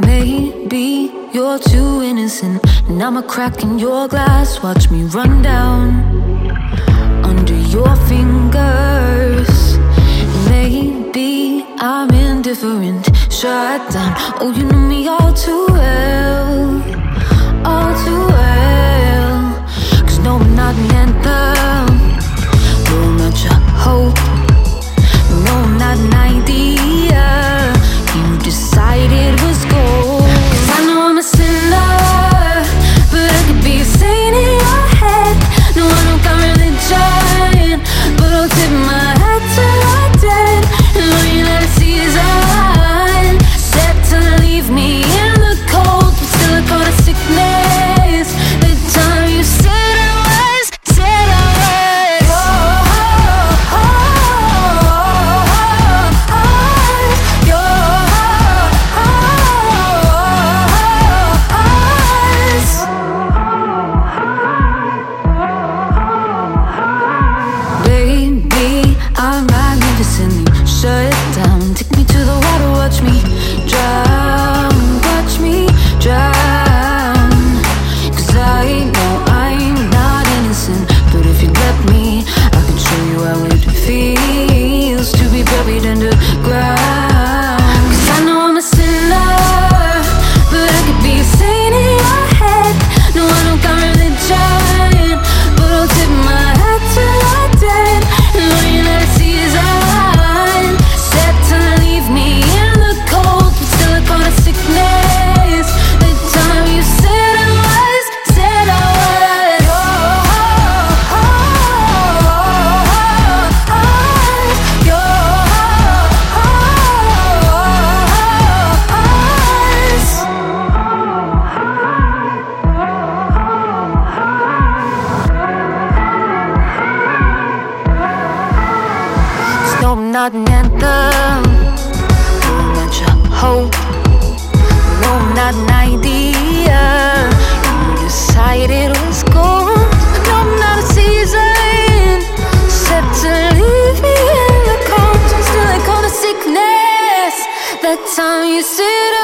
Maybe you're too innocent, and I'm a crack in your glass. Watch me run down under your fingers. Maybe I'm indifferent, shut down. Oh, you know me all too well, all too not an anthem Too much hope No, not an idea You decided it was gold No, not a season Set to leave me in the cold Still I call the sickness. That time you stood